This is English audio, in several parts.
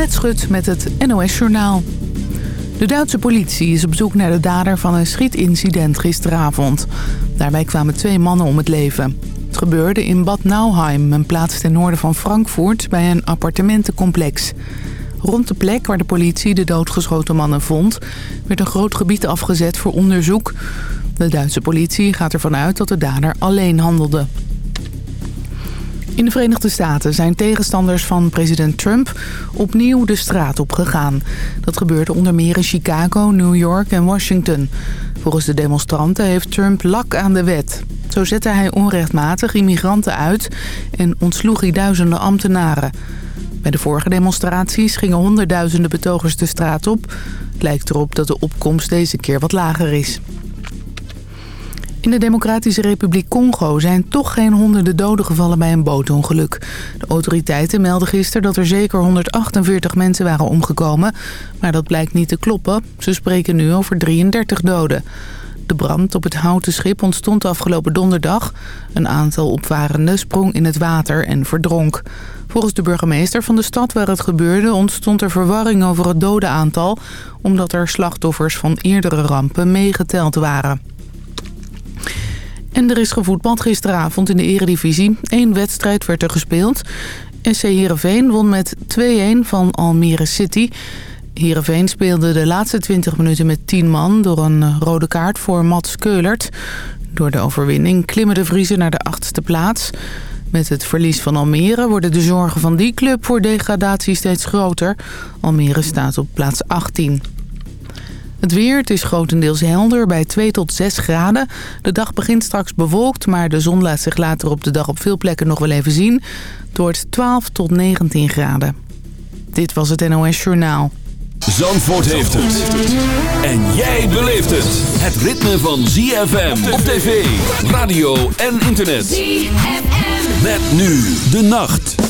Annette Schut met het NOS Journaal. De Duitse politie is op zoek naar de dader van een schietincident gisteravond. Daarbij kwamen twee mannen om het leven. Het gebeurde in Bad Nauheim, een plaats ten noorden van Frankfurt... bij een appartementencomplex. Rond de plek waar de politie de doodgeschoten mannen vond... werd een groot gebied afgezet voor onderzoek. De Duitse politie gaat ervan uit dat de dader alleen handelde. In de Verenigde Staten zijn tegenstanders van president Trump opnieuw de straat op gegaan. Dat gebeurde onder meer in Chicago, New York en Washington. Volgens de demonstranten heeft Trump lak aan de wet. Zo zette hij onrechtmatig immigranten uit en ontsloeg hij duizenden ambtenaren. Bij de vorige demonstraties gingen honderdduizenden betogers de straat op. Het lijkt erop dat de opkomst deze keer wat lager is. In de Democratische Republiek Congo zijn toch geen honderden doden gevallen bij een bootongeluk. De autoriteiten melden gisteren dat er zeker 148 mensen waren omgekomen. Maar dat blijkt niet te kloppen. Ze spreken nu over 33 doden. De brand op het houten schip ontstond afgelopen donderdag. Een aantal opvarenden sprong in het water en verdronk. Volgens de burgemeester van de stad waar het gebeurde ontstond er verwarring over het dodenaantal... omdat er slachtoffers van eerdere rampen meegeteld waren. En er is gevoetbald gisteravond in de eredivisie. Eén wedstrijd werd er gespeeld. SC Heerenveen won met 2-1 van Almere City. Heerenveen speelde de laatste 20 minuten met 10 man... door een rode kaart voor Mats Keulert. Door de overwinning klimmen de Vriezen naar de achtste plaats. Met het verlies van Almere worden de zorgen van die club voor degradatie steeds groter. Almere staat op plaats 18. Het weer, het is grotendeels helder bij 2 tot 6 graden. De dag begint straks bewolkt, maar de zon laat zich later op de dag op veel plekken nog wel even zien. Het wordt 12 tot 19 graden. Dit was het NOS Journaal. Zandvoort heeft het. En jij beleeft het. Het ritme van ZFM op tv, radio en internet. ZFM. Met nu de nacht.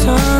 time.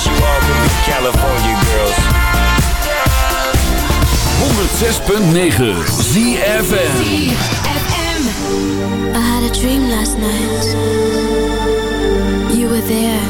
wish you all could be California girls. 106.9 ZFM. I had a dream last night. You were there.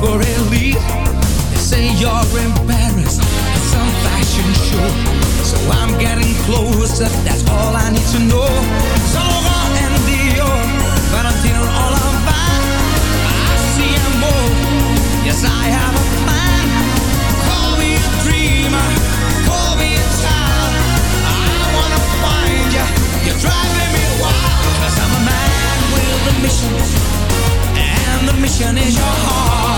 for a lead. They say you're embarrassed at some fashion show. So I'm getting closer, that's all I need to know. So Zara and Dior, Valentino and all of that. I see them more. yes I have a plan. Call me a dreamer, call me a child. I wanna find you, you're driving me wild. i I'm a man with a mission, and the mission is your heart.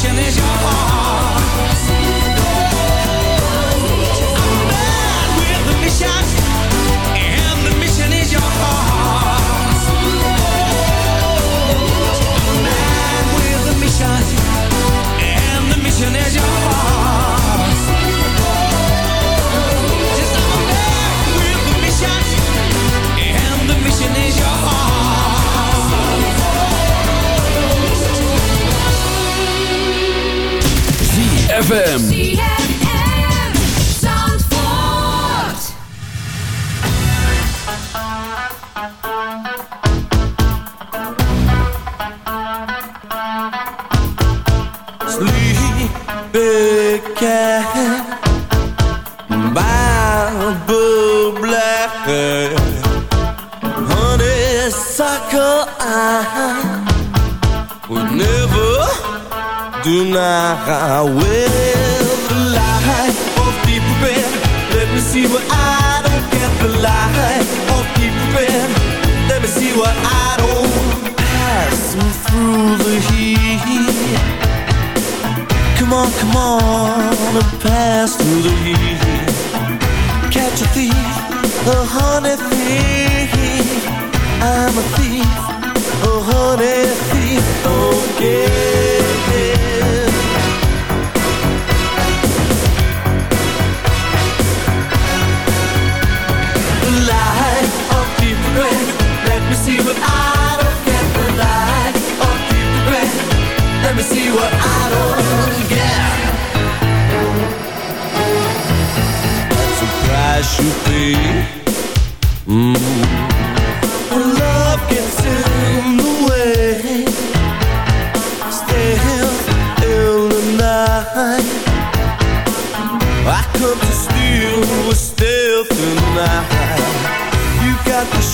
passion is your heart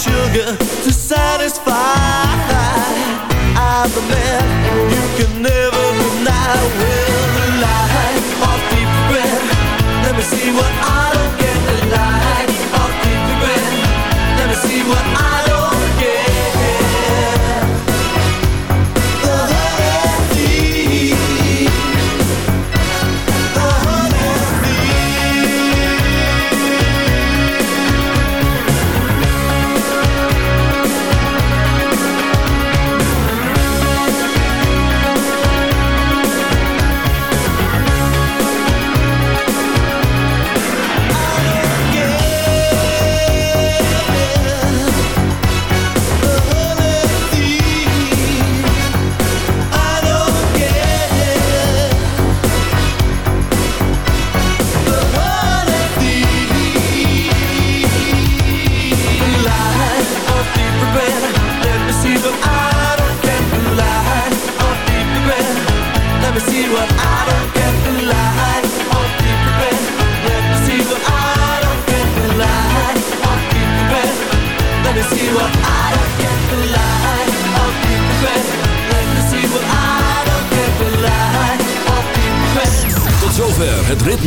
sugar to satisfy. I'm the man you can never deny. With the light of deep red Let me see what